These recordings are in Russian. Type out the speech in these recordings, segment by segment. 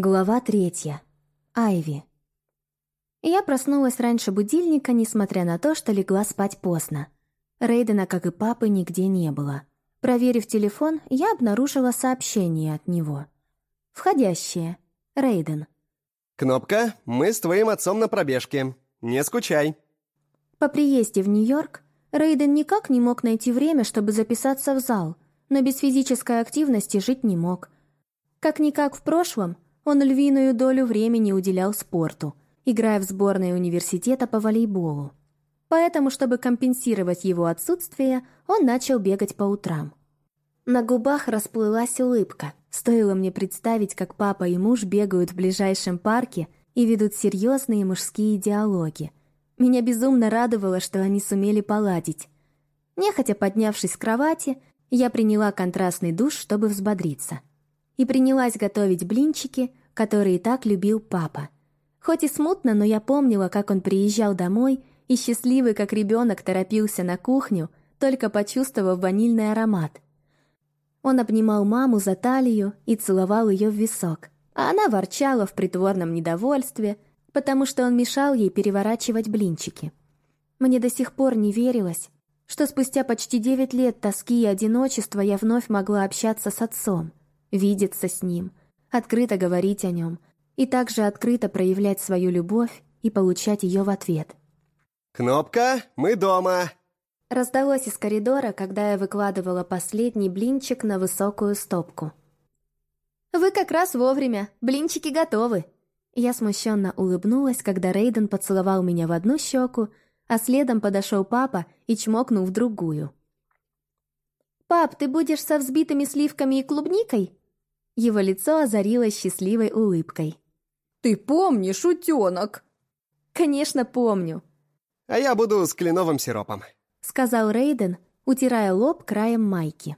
Глава третья. Айви. Я проснулась раньше будильника, несмотря на то, что легла спать поздно. Рейдена, как и папы, нигде не было. Проверив телефон, я обнаружила сообщение от него. Входящее. Рейден. «Кнопка, мы с твоим отцом на пробежке. Не скучай». По приезде в Нью-Йорк Рейден никак не мог найти время, чтобы записаться в зал, но без физической активности жить не мог. Как-никак в прошлом он львиную долю времени уделял спорту, играя в сборной университета по волейболу. Поэтому, чтобы компенсировать его отсутствие, он начал бегать по утрам. На губах расплылась улыбка. Стоило мне представить, как папа и муж бегают в ближайшем парке и ведут серьезные мужские диалоги. Меня безумно радовало, что они сумели поладить. Нехотя поднявшись с кровати, я приняла контрастный душ, чтобы взбодриться. И принялась готовить блинчики, которые так любил папа. Хоть и смутно, но я помнила, как он приезжал домой и счастливый, как ребенок, торопился на кухню, только почувствовав ванильный аромат. Он обнимал маму за талию и целовал ее в висок, а она ворчала в притворном недовольстве, потому что он мешал ей переворачивать блинчики. Мне до сих пор не верилось, что спустя почти девять лет тоски и одиночества я вновь могла общаться с отцом, видеться с ним, открыто говорить о нем и также открыто проявлять свою любовь и получать ее в ответ. «Кнопка, мы дома!» Раздалось из коридора, когда я выкладывала последний блинчик на высокую стопку. «Вы как раз вовремя, блинчики готовы!» Я смущенно улыбнулась, когда Рейден поцеловал меня в одну щеку, а следом подошел папа и чмокнул в другую. «Пап, ты будешь со взбитыми сливками и клубникой?» Его лицо озарилось счастливой улыбкой. «Ты помнишь, утенок?» «Конечно, помню», «А я буду с кленовым сиропом», — сказал Рейден, утирая лоб краем майки.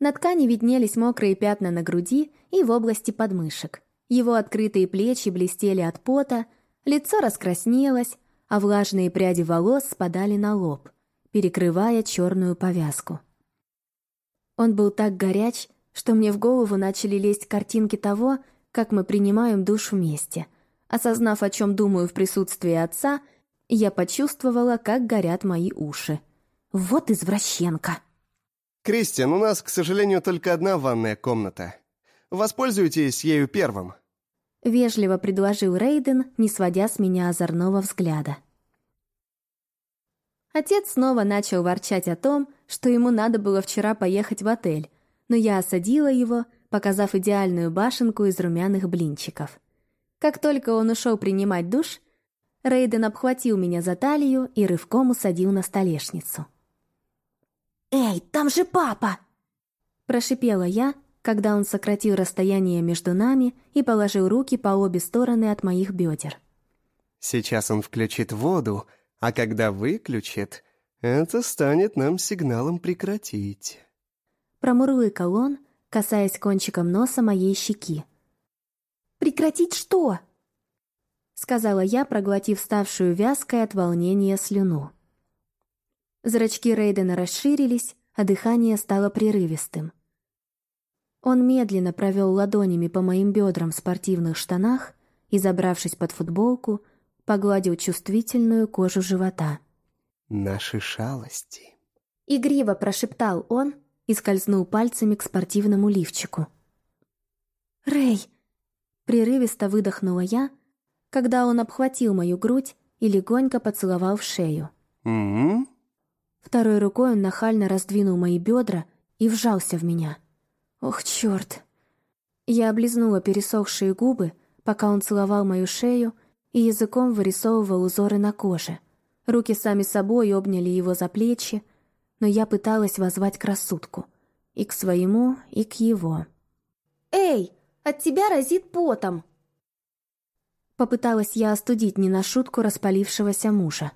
На ткани виднелись мокрые пятна на груди и в области подмышек. Его открытые плечи блестели от пота, лицо раскраснелось, а влажные пряди волос спадали на лоб, перекрывая черную повязку. Он был так горяч, что мне в голову начали лезть картинки того, как мы принимаем душ вместе. Осознав, о чем думаю в присутствии отца, я почувствовала, как горят мои уши. Вот извращенка. «Кристиан, у нас, к сожалению, только одна ванная комната. Воспользуйтесь ею первым». Вежливо предложил Рейден, не сводя с меня озорного взгляда. Отец снова начал ворчать о том, что ему надо было вчера поехать в отель, но я осадила его, показав идеальную башенку из румяных блинчиков. Как только он ушел принимать душ, Рейден обхватил меня за талию и рывком усадил на столешницу. «Эй, там же папа!» Прошипела я, когда он сократил расстояние между нами и положил руки по обе стороны от моих бедер. «Сейчас он включит воду, а когда выключит, это станет нам сигналом прекратить». Промурлыкал он, касаясь кончиком носа моей щеки. «Прекратить что?» Сказала я, проглотив ставшую вязкой от волнения слюну. Зрачки Рейдена расширились, а дыхание стало прерывистым. Он медленно провел ладонями по моим бедрам в спортивных штанах и, забравшись под футболку, погладил чувствительную кожу живота. «Наши шалости», — игриво прошептал он, и скользнул пальцами к спортивному лифчику. «Рэй!» — прерывисто выдохнула я, когда он обхватил мою грудь и легонько поцеловал в шею. «М-м-м?» Второй рукой он нахально раздвинул мои бедра и вжался в меня. «Ох, черт!» Я облизнула пересохшие губы, пока он целовал мою шею и языком вырисовывал узоры на коже. Руки сами собой обняли его за плечи, но я пыталась возвать к рассудку. И к своему, и к его. «Эй, от тебя разит потом!» Попыталась я остудить не на шутку распалившегося мужа.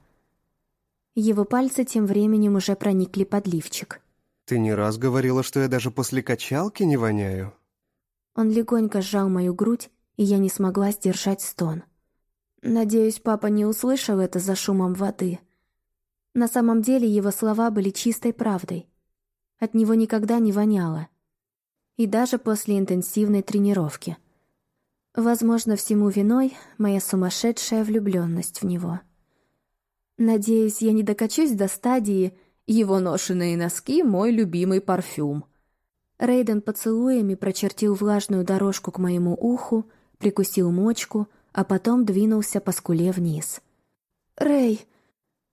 Его пальцы тем временем уже проникли под лифчик. «Ты не раз говорила, что я даже после качалки не воняю». Он легонько сжал мою грудь, и я не смогла сдержать стон. Надеюсь, папа не услышал это за шумом воды. На самом деле его слова были чистой правдой. От него никогда не воняло. И даже после интенсивной тренировки. Возможно, всему виной моя сумасшедшая влюбленность в него. Надеюсь, я не докачусь до стадии «его ношенные носки — мой любимый парфюм». Рейден поцелуями прочертил влажную дорожку к моему уху, прикусил мочку, а потом двинулся по скуле вниз. «Рэй!» —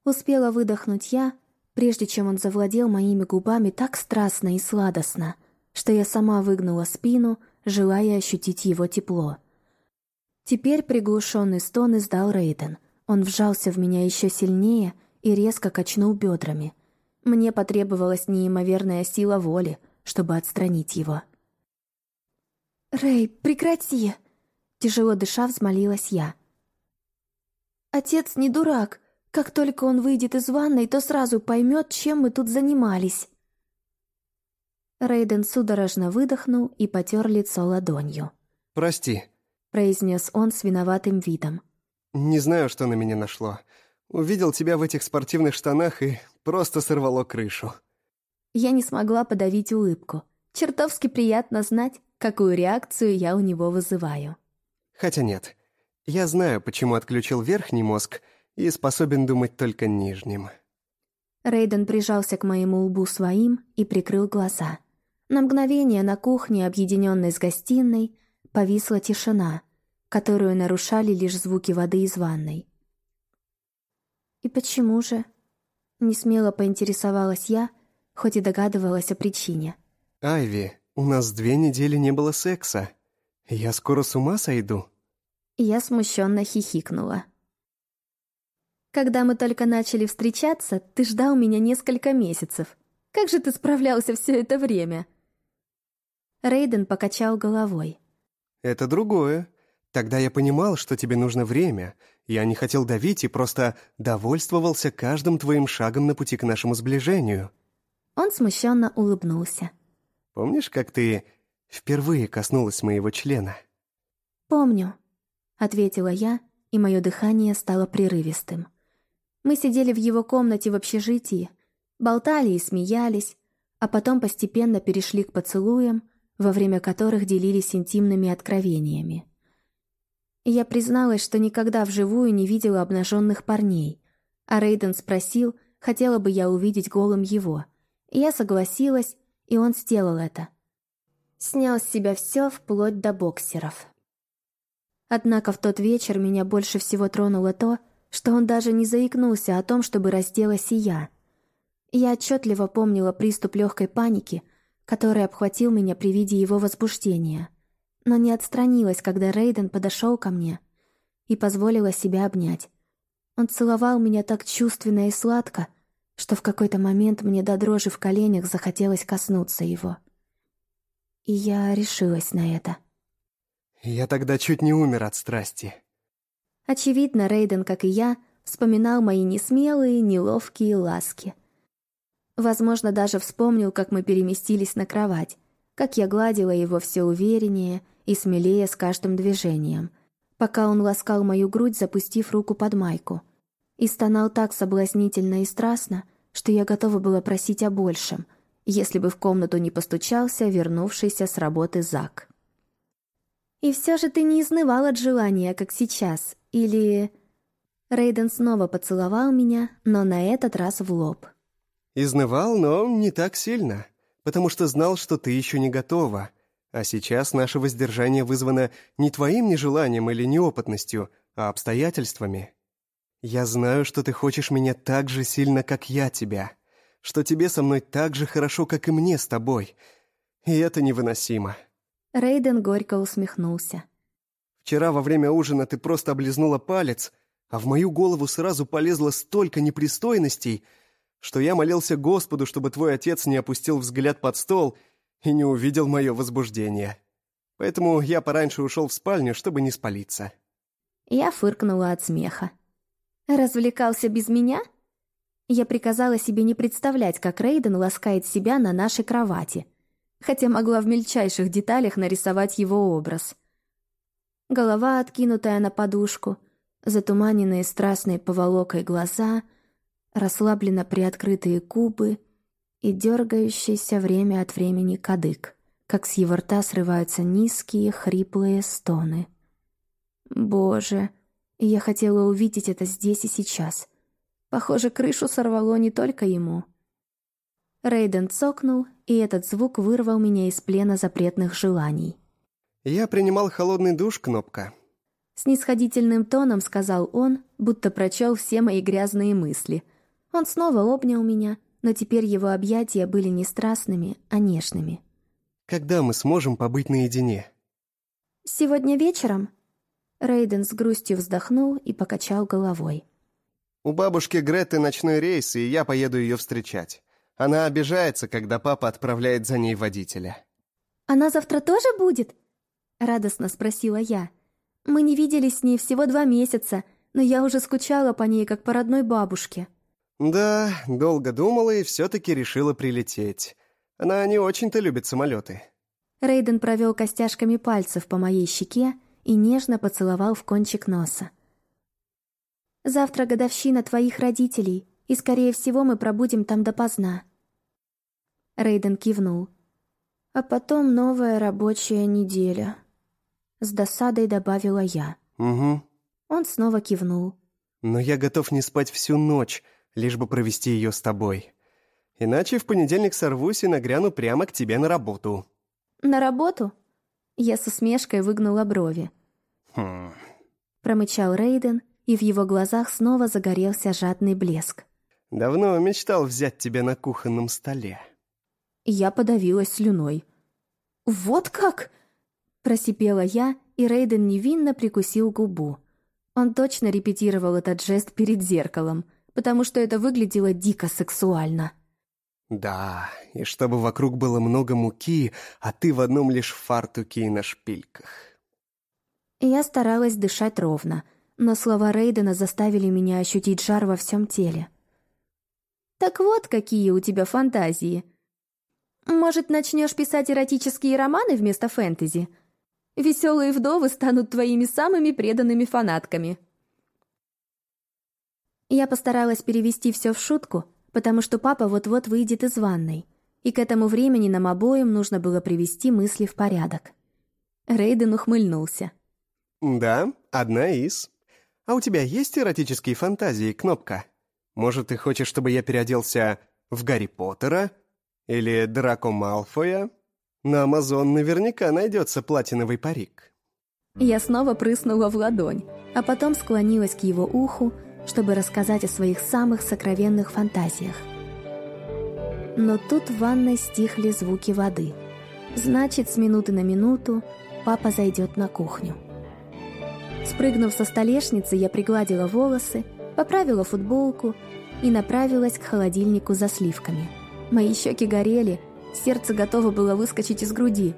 успела выдохнуть я, прежде чем он завладел моими губами так страстно и сладостно, что я сама выгнула спину, желая ощутить его тепло. Теперь приглушенный стон издал Рейден. Он вжался в меня еще сильнее и резко качнул бедрами. Мне потребовалась неимоверная сила воли, чтобы отстранить его. «Рэй, прекрати!» Тяжело дыша, взмолилась я. «Отец не дурак. Как только он выйдет из ванной, то сразу поймет, чем мы тут занимались». Рейден судорожно выдохнул и потер лицо ладонью. «Прости», — произнес он с виноватым видом. «Не знаю, что на меня нашло. Увидел тебя в этих спортивных штанах и просто сорвало крышу». Я не смогла подавить улыбку. Чертовски приятно знать, какую реакцию я у него вызываю. Хотя нет, я знаю, почему отключил верхний мозг и способен думать только нижним. Рейден прижался к моему лбу своим и прикрыл глаза. На мгновение на кухне, объединенной с гостиной, повисла тишина, которую нарушали лишь звуки воды из ванной. «И почему же?» — несмело поинтересовалась я, хоть и догадывалась о причине. «Айви, у нас две недели не было секса. Я скоро с ума сойду». Я смущенно хихикнула. «Когда мы только начали встречаться, ты ждал меня несколько месяцев. Как же ты справлялся все это время?» Рейден покачал головой. «Это другое. Тогда я понимал, что тебе нужно время. Я не хотел давить и просто довольствовался каждым твоим шагом на пути к нашему сближению». Он смущенно улыбнулся. «Помнишь, как ты впервые коснулась моего члена?» «Помню», — ответила я, и мое дыхание стало прерывистым. Мы сидели в его комнате в общежитии, болтали и смеялись, а потом постепенно перешли к поцелуям, во время которых делились интимными откровениями. Я призналась, что никогда вживую не видела обнаженных парней, а Рейден спросил, хотела бы я увидеть голым его. я согласилась, и он сделал это. Снял с себя все вплоть до боксеров. Однако в тот вечер меня больше всего тронуло то, что он даже не заикнулся о том, чтобы разделась и я. Я отчетливо помнила приступ легкой паники, который обхватил меня при виде его возбуждения, но не отстранилась, когда Рейден подошел ко мне и позволила себя обнять. Он целовал меня так чувственно и сладко, что в какой-то момент мне до дрожи в коленях захотелось коснуться его. И я решилась на это. Я тогда чуть не умер от страсти. Очевидно, Рейден, как и я, вспоминал мои несмелые, неловкие ласки — Возможно, даже вспомнил, как мы переместились на кровать, как я гладила его все увереннее и смелее с каждым движением, пока он ласкал мою грудь, запустив руку под майку. И стонал так соблазнительно и страстно, что я готова была просить о большем, если бы в комнату не постучался вернувшийся с работы Зак. «И все же ты не изнывал от желания, как сейчас, или...» Рейден снова поцеловал меня, но на этот раз в лоб. Изнывал, но не так сильно, потому что знал, что ты еще не готова. А сейчас наше воздержание вызвано не твоим нежеланием или неопытностью, а обстоятельствами. Я знаю, что ты хочешь меня так же сильно, как я тебя, что тебе со мной так же хорошо, как и мне с тобой. И это невыносимо». Рейден горько усмехнулся. «Вчера во время ужина ты просто облизнула палец, а в мою голову сразу полезло столько непристойностей — что я молился Господу, чтобы твой отец не опустил взгляд под стол и не увидел мое возбуждение. Поэтому я пораньше ушел в спальню, чтобы не спалиться». Я фыркнула от смеха. «Развлекался без меня?» Я приказала себе не представлять, как Рейден ласкает себя на нашей кровати, хотя могла в мельчайших деталях нарисовать его образ. Голова, откинутая на подушку, затуманенные страстной поволокой глаза — расслабленно приоткрытые губы и дергающийся время от времени кадык, как с его рта срываются низкие хриплые стоны. Боже, я хотела увидеть это здесь и сейчас. Похоже, крышу сорвало не только ему. Рейден цокнул, и этот звук вырвал меня из плена запретных желаний. «Я принимал холодный душ, Кнопка». Снисходительным тоном сказал он, будто прочел все мои грязные мысли. Он снова обнял меня, но теперь его объятия были не страстными, а нежными. «Когда мы сможем побыть наедине?» «Сегодня вечером?» Рейден с грустью вздохнул и покачал головой. «У бабушки Греты ночной рейс, и я поеду ее встречать. Она обижается, когда папа отправляет за ней водителя». «Она завтра тоже будет?» — радостно спросила я. «Мы не виделись с ней всего два месяца, но я уже скучала по ней, как по родной бабушке». «Да, долго думала и все-таки решила прилететь. Она не очень-то любит самолеты». Рейден провел костяшками пальцев по моей щеке и нежно поцеловал в кончик носа. «Завтра годовщина твоих родителей, и, скорее всего, мы пробудем там допоздна». Рейден кивнул. «А потом новая рабочая неделя». С досадой добавила я. «Угу». Он снова кивнул. «Но я готов не спать всю ночь, лишь бы провести ее с тобой. Иначе в понедельник сорвусь и нагряну прямо к тебе на работу». «На работу?» Я с усмешкой выгнула брови. «Хм...» Промычал Рейден, и в его глазах снова загорелся жадный блеск. «Давно мечтал взять тебя на кухонном столе». Я подавилась слюной. «Вот как?» Просипела я, и Рейден невинно прикусил губу. Он точно репетировал этот жест перед зеркалом, потому что это выглядело дико сексуально. «Да, и чтобы вокруг было много муки, а ты в одном лишь фартуке и на шпильках». Я старалась дышать ровно, но слова Рейдена заставили меня ощутить жар во всем теле. «Так вот, какие у тебя фантазии. Может, начнешь писать эротические романы вместо фэнтези? Веселые вдовы станут твоими самыми преданными фанатками». Я постаралась перевести все в шутку, потому что папа вот-вот выйдет из ванной, и к этому времени нам обоим нужно было привести мысли в порядок. Рейден ухмыльнулся. «Да, одна из. А у тебя есть эротические фантазии, Кнопка? Может, ты хочешь, чтобы я переоделся в Гарри Поттера? Или Драко Малфоя? На Амазон наверняка найдется платиновый парик». Я снова прыснула в ладонь, а потом склонилась к его уху, чтобы рассказать о своих самых сокровенных фантазиях. Но тут в ванной стихли звуки воды. Значит, с минуты на минуту папа зайдет на кухню. Спрыгнув со столешницы, я пригладила волосы, поправила футболку и направилась к холодильнику за сливками. Мои щеки горели, сердце готово было выскочить из груди,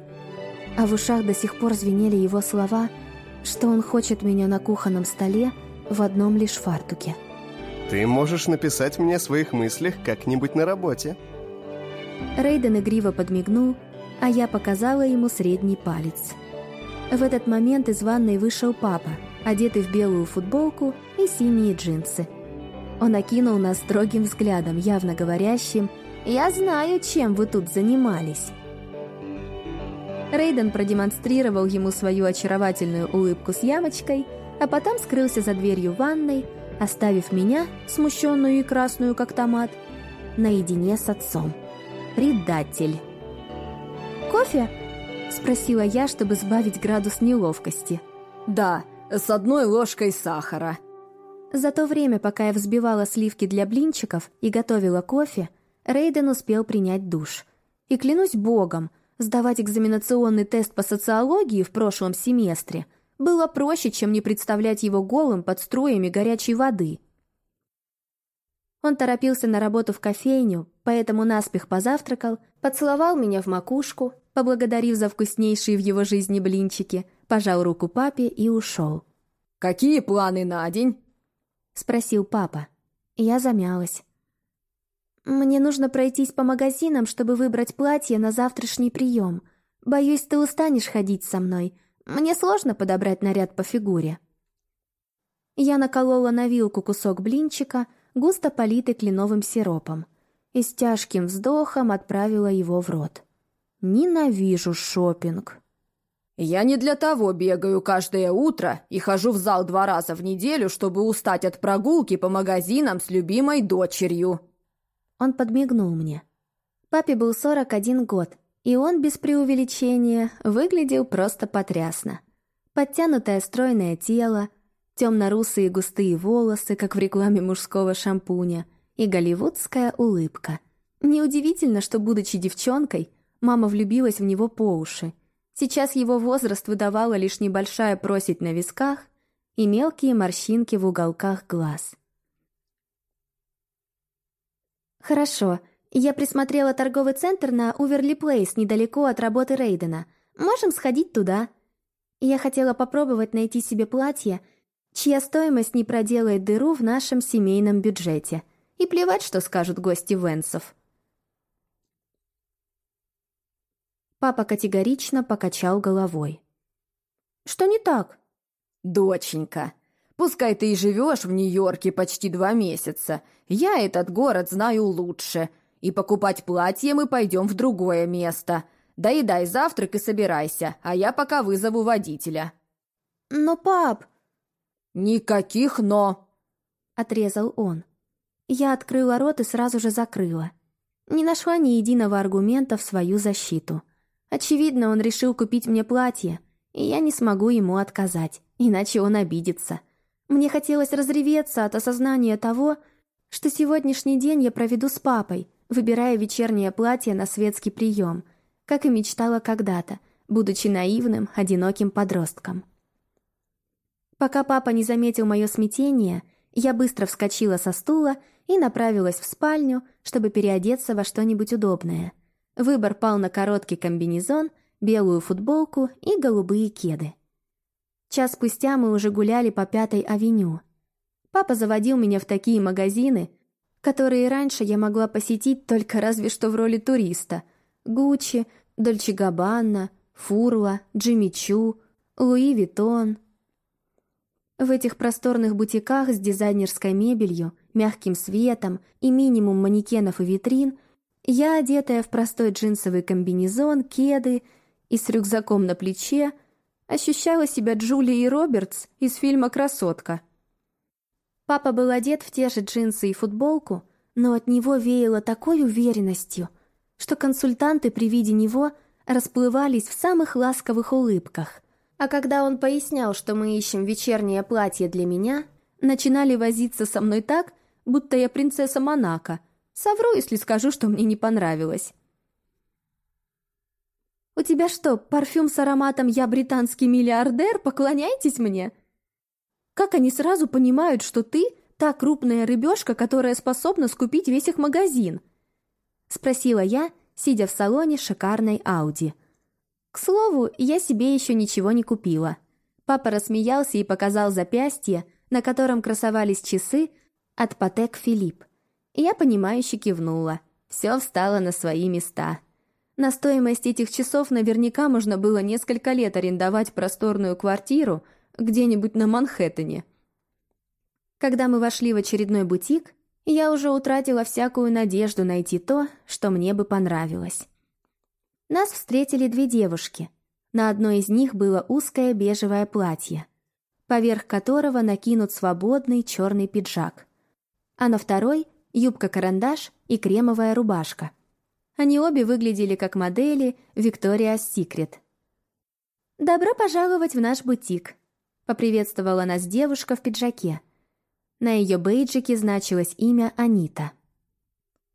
а в ушах до сих пор звенели его слова, что он хочет меня на кухонном столе в одном лишь фартуке. «Ты можешь написать мне о своих мыслях как-нибудь на работе». Рейден игриво подмигнул, а я показала ему средний палец. В этот момент из ванной вышел папа, одетый в белую футболку и синие джинсы. Он окинул нас строгим взглядом, явно говорящим «Я знаю, чем вы тут занимались». Рейден продемонстрировал ему свою очаровательную улыбку с ямочкой – а потом скрылся за дверью ванной, оставив меня, смущенную и красную, как томат, наедине с отцом. Предатель. «Кофе?» — спросила я, чтобы сбавить градус неловкости. «Да, с одной ложкой сахара». За то время, пока я взбивала сливки для блинчиков и готовила кофе, Рейден успел принять душ. И клянусь богом, сдавать экзаменационный тест по социологии в прошлом семестре было проще, чем не представлять его голым под струями горячей воды. Он торопился на работу в кофейню, поэтому наспех позавтракал, поцеловал меня в макушку, поблагодарив за вкуснейшие в его жизни блинчики, пожал руку папе и ушел. «Какие планы на день?» — спросил папа. Я замялась. «Мне нужно пройтись по магазинам, чтобы выбрать платье на завтрашний прием. Боюсь, ты устанешь ходить со мной. Мне сложно подобрать наряд по фигуре. Я наколола на вилку кусок блинчика, густо политый кленовым сиропом, и с тяжким вздохом отправила его в рот. Ненавижу шопинг. «Я не для того бегаю каждое утро и хожу в зал два раза в неделю, чтобы устать от прогулки по магазинам с любимой дочерью». Он подмигнул мне. Папе был 41 год, и он, без преувеличения, выглядел просто потрясно. Подтянутое стройное тело, темно-русые густые волосы, как в рекламе мужского шампуня, и голливудская улыбка. Неудивительно, что, будучи девчонкой, мама влюбилась в него по уши. Сейчас его возраст выдавала лишь небольшая просить на висках и мелкие морщинки в уголках глаз. «Хорошо, я присмотрела торговый центр на Уверли Плейс недалеко от работы Рейдена. Можем сходить туда. Я хотела попробовать найти себе платье, чья стоимость не проделает дыру в нашем семейном бюджете. И плевать, что скажут гости Венсов. Папа категорично покачал головой. «Что не так?» «Доченька, пускай ты и живешь в Нью-Йорке почти два месяца, я этот город знаю лучше, и покупать платье мы пойдем в другое место. Доедай завтрак и собирайся, а я пока вызову водителя». «Но, пап...» «Никаких «но», — отрезал он. Я открыла рот и сразу же закрыла. Не нашла ни единого аргумента в свою защиту. Очевидно, он решил купить мне платье, и я не смогу ему отказать, иначе он обидится. Мне хотелось разреветься от осознания того, что сегодняшний день я проведу с папой, выбирая вечернее платье на светский прием, как и мечтала когда-то, будучи наивным, одиноким подростком. Пока папа не заметил мое смятение, я быстро вскочила со стула и направилась в спальню, чтобы переодеться во что-нибудь удобное. Выбор пал на короткий комбинезон, белую футболку и голубые кеды. Час спустя мы уже гуляли по Пятой авеню. Папа заводил меня в такие магазины, которые раньше я могла посетить только разве что в роли туриста. Гуччи, Дольче Габбана, Фурла, Джимми Чу, Луи Виттон. В этих просторных бутиках с дизайнерской мебелью, мягким светом и минимум манекенов и витрин я, одетая в простой джинсовый комбинезон, кеды и с рюкзаком на плече, ощущала себя Джулией Робертс из фильма «Красотка». Папа был одет в те же джинсы и футболку, но от него веяло такой уверенностью, что консультанты при виде него расплывались в самых ласковых улыбках. А когда он пояснял, что мы ищем вечернее платье для меня, начинали возиться со мной так, будто я принцесса Монако. Совру, если скажу, что мне не понравилось. «У тебя что, парфюм с ароматом «Я британский миллиардер»? Поклоняйтесь мне!» Как они сразу понимают, что ты та крупная рыбешка, которая способна скупить весь их магазин? Спросила я, сидя в салоне шикарной Ауди. К слову, я себе еще ничего не купила. Папа рассмеялся и показал запястье, на котором красовались часы от Патек Филипп. Я понимающе кивнула. Все встало на свои места. На стоимость этих часов наверняка можно было несколько лет арендовать просторную квартиру – где-нибудь на Манхэттене. Когда мы вошли в очередной бутик, я уже утратила всякую надежду найти то, что мне бы понравилось. Нас встретили две девушки. На одной из них было узкое бежевое платье, поверх которого накинут свободный черный пиджак, а на второй — юбка-карандаш и кремовая рубашка. Они обе выглядели как модели Victoria's Secret. «Добро пожаловать в наш бутик», Поприветствовала нас девушка в пиджаке. На ее бейджике значилось имя Анита.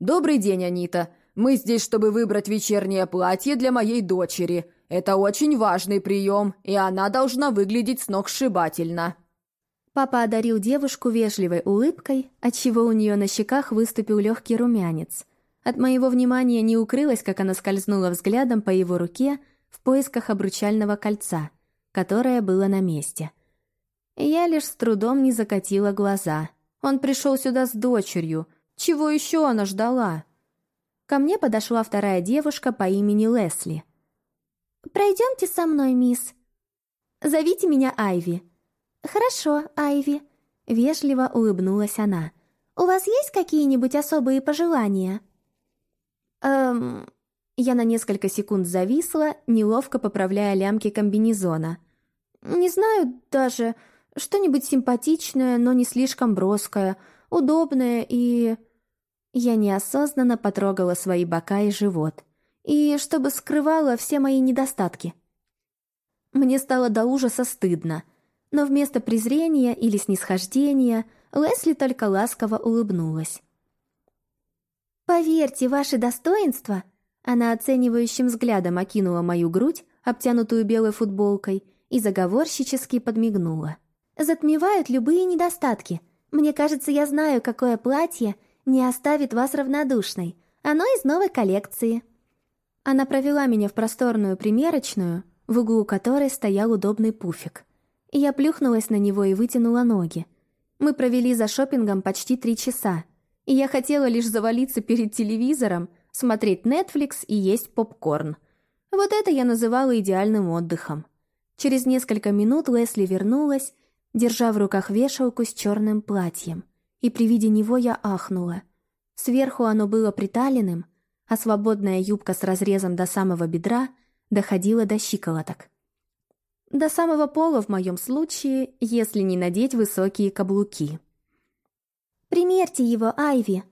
«Добрый день, Анита. Мы здесь, чтобы выбрать вечернее платье для моей дочери. Это очень важный прием, и она должна выглядеть сногсшибательно». Папа одарил девушку вежливой улыбкой, отчего у нее на щеках выступил легкий румянец. От моего внимания не укрылось, как она скользнула взглядом по его руке в поисках обручального кольца, которое было на месте. Я лишь с трудом не закатила глаза. Он пришел сюда с дочерью. Чего еще она ждала? Ко мне подошла вторая девушка по имени Лесли. «Пройдемте со мной, мисс. Зовите меня Айви». «Хорошо, Айви», — вежливо улыбнулась она. «У вас есть какие-нибудь особые пожелания?» «Эм...» Я на несколько секунд зависла, неловко поправляя лямки комбинезона. Не знаю даже, что-нибудь симпатичное, но не слишком броское, удобное и... Я неосознанно потрогала свои бока и живот. И чтобы скрывало все мои недостатки. Мне стало до ужаса стыдно, но вместо презрения или снисхождения Лесли только ласково улыбнулась. «Поверьте, ваши достоинства...» Она оценивающим взглядом окинула мою грудь, обтянутую белой футболкой, и заговорщически подмигнула. «Затмевают любые недостатки. Мне кажется, я знаю, какое платье не оставит вас равнодушной. Оно из новой коллекции». Она провела меня в просторную примерочную, в углу которой стоял удобный пуфик. Я плюхнулась на него и вытянула ноги. Мы провели за шопингом почти три часа, и я хотела лишь завалиться перед телевизором, смотреть Netflix и есть попкорн. Вот это я называла идеальным отдыхом. Через несколько минут Лесли вернулась, держа в руках вешалку с черным платьем, и при виде него я ахнула. Сверху оно было приталенным, а свободная юбка с разрезом до самого бедра доходила до щиколоток. До самого пола в моем случае, если не надеть высокие каблуки. «Примерьте его, Айви!»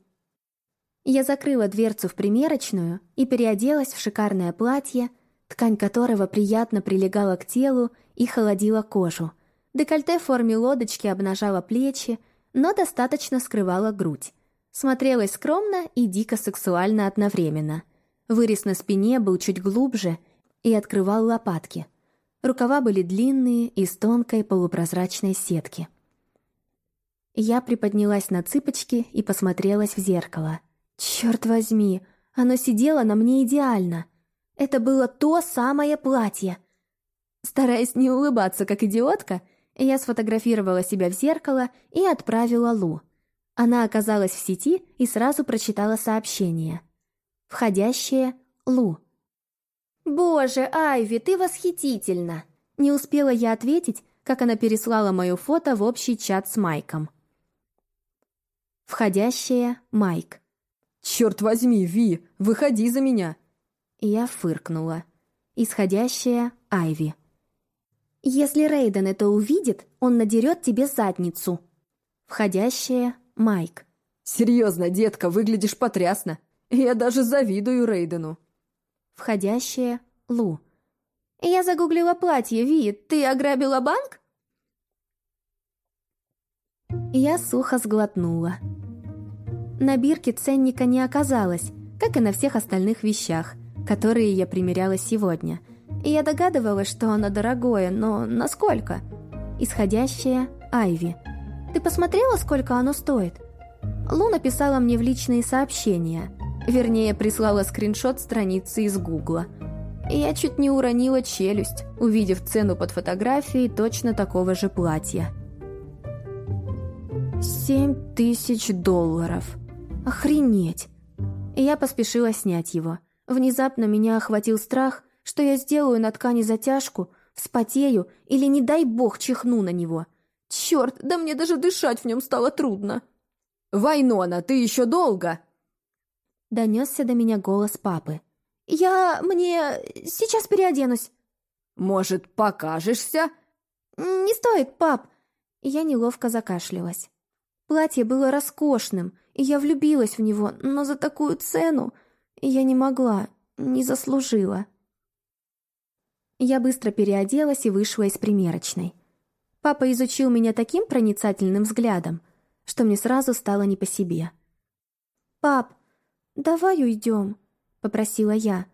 Я закрыла дверцу в примерочную и переоделась в шикарное платье, ткань которого приятно прилегала к телу и холодила кожу. Декольте в форме лодочки обнажало плечи, но достаточно скрывала грудь. Смотрелась скромно и дико сексуально одновременно. Вырез на спине был чуть глубже и открывал лопатки – Рукава были длинные, из тонкой полупрозрачной сетки. Я приподнялась на цыпочки и посмотрелась в зеркало. Черт возьми, оно сидело на мне идеально. Это было то самое платье. Стараясь не улыбаться, как идиотка, я сфотографировала себя в зеркало и отправила Лу. Она оказалась в сети и сразу прочитала сообщение. Входящее Лу. «Боже, Айви, ты восхитительна!» Не успела я ответить, как она переслала мое фото в общий чат с Майком. Входящая Майк. «Черт возьми, Ви, выходи за меня!» Я фыркнула. Исходящая Айви. «Если Рейден это увидит, он надерет тебе задницу». Входящая Майк. «Серьезно, детка, выглядишь потрясно. Я даже завидую Рейдену». Входящая Лу. «Я загуглила платье, Ви, ты ограбила банк?» Я сухо сглотнула. На бирке ценника не оказалось, как и на всех остальных вещах, которые я примеряла сегодня. И я догадывалась, что оно дорогое, но насколько? Исходящее Айви. «Ты посмотрела, сколько оно стоит?» Лу написала мне в личные сообщения. Вернее, прислала скриншот страницы из Гугла. Я чуть не уронила челюсть, увидев цену под фотографией точно такого же платья. Семь тысяч долларов. Охренеть! Я поспешила снять его. Внезапно меня охватил страх, что я сделаю на ткани затяжку, вспотею или, не дай бог, чихну на него. Черт, да мне даже дышать в нем стало трудно. «Вайнона, ты еще долго?» Донесся до меня голос папы. «Я... мне... сейчас переоденусь». «Может, покажешься?» «Не стоит, пап!» Я неловко закашлялась. Платье было роскошным, и я влюбилась в него, но за такую цену я не могла, не заслужила. Я быстро переоделась и вышла из примерочной. Папа изучил меня таким проницательным взглядом, что мне сразу стало не по себе. «Пап, «Давай уйдем», — попросила я.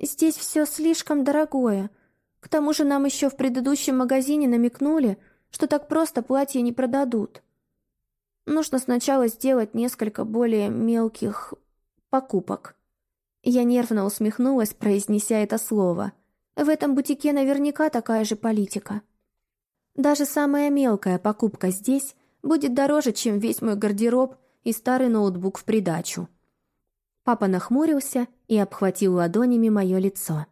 «Здесь все слишком дорогое. К тому же нам еще в предыдущем магазине намекнули, что так просто платье не продадут. Нужно сначала сделать несколько более мелких покупок». Я нервно усмехнулась, произнеся это слово. В этом бутике наверняка такая же политика. Даже самая мелкая покупка здесь будет дороже, чем весь мой гардероб и старый ноутбук в придачу. Папа нахмурился и обхватил ладонями мое лицо.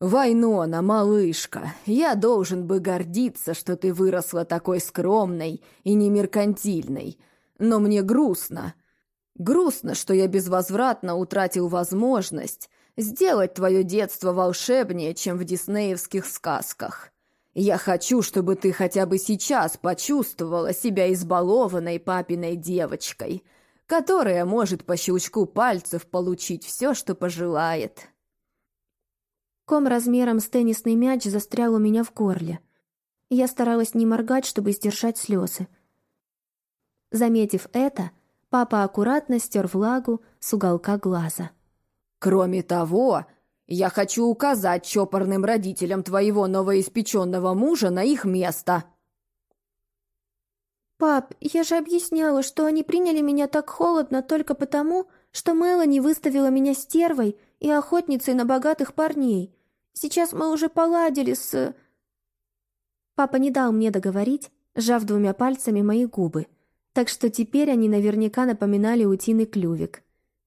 «Вайнона, малышка, я должен бы гордиться, что ты выросла такой скромной и не меркантильной. Но мне грустно. Грустно, что я безвозвратно утратил возможность сделать твое детство волшебнее, чем в диснеевских сказках. Я хочу, чтобы ты хотя бы сейчас почувствовала себя избалованной папиной девочкой, которая может по щелчку пальцев получить все, что пожелает». Ком размером с теннисный мяч застрял у меня в горле. Я старалась не моргать, чтобы сдержать слезы. Заметив это, папа аккуратно стер влагу с уголка глаза. «Кроме того, я хочу указать чопорным родителям твоего новоиспеченного мужа на их место». «Пап, я же объясняла, что они приняли меня так холодно только потому, что Мелани выставила меня стервой и охотницей на богатых парней. Сейчас мы уже поладили с...» Папа не дал мне договорить, сжав двумя пальцами мои губы, так что теперь они наверняка напоминали утиный клювик.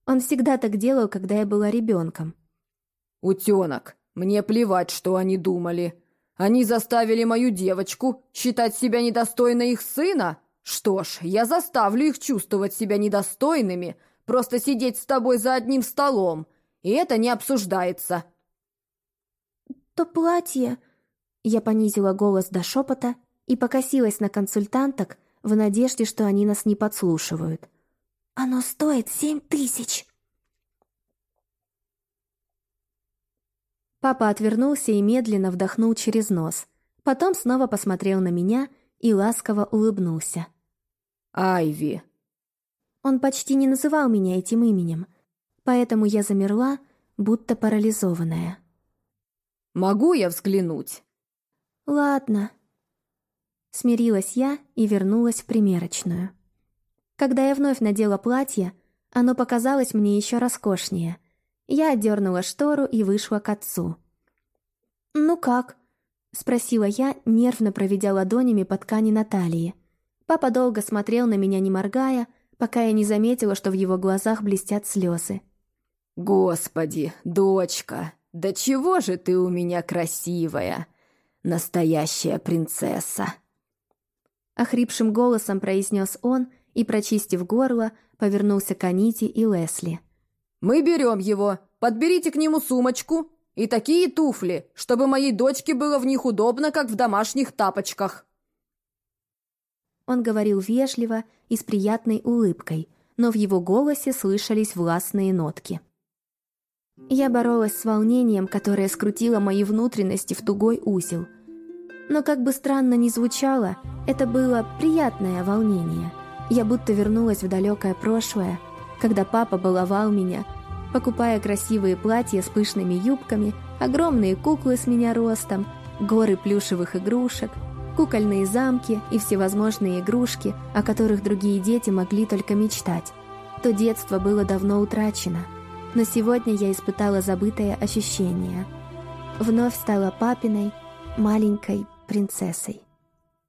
Он всегда так делал, когда я была ребенком. «Утенок, мне плевать, что они думали. Они заставили мою девочку считать себя недостойной их сына? Что ж, я заставлю их чувствовать себя недостойными, просто сидеть с тобой за одним столом, и это не обсуждается». «То платье...» Я понизила голос до шепота и покосилась на консультанток в надежде, что они нас не подслушивают. «Оно стоит семь тысяч!» Папа отвернулся и медленно вдохнул через нос. Потом снова посмотрел на меня и ласково улыбнулся. «Айви!» Он почти не называл меня этим именем, поэтому я замерла, будто парализованная. «Могу я взглянуть?» «Ладно». Смирилась я и вернулась в примерочную. Когда я вновь надела платье, оно показалось мне еще роскошнее — я отдернула штору и вышла к отцу. «Ну как?» — спросила я, нервно проведя ладонями по ткани Натальи. Папа долго смотрел на меня, не моргая, пока я не заметила, что в его глазах блестят слезы. «Господи, дочка, да чего же ты у меня красивая! Настоящая принцесса!» Охрипшим голосом произнес он и, прочистив горло, повернулся к Аните и Лесли. «Мы берем его, подберите к нему сумочку и такие туфли, чтобы моей дочке было в них удобно, как в домашних тапочках». Он говорил вежливо и с приятной улыбкой, но в его голосе слышались властные нотки. Я боролась с волнением, которое скрутило мои внутренности в тугой узел. Но как бы странно ни звучало, это было приятное волнение. Я будто вернулась в далекое прошлое, когда папа баловал меня, покупая красивые платья с пышными юбками, огромные куклы с меня ростом, горы плюшевых игрушек, кукольные замки и всевозможные игрушки, о которых другие дети могли только мечтать. То детство было давно утрачено, но сегодня я испытала забытое ощущение. Вновь стала папиной, маленькой принцессой.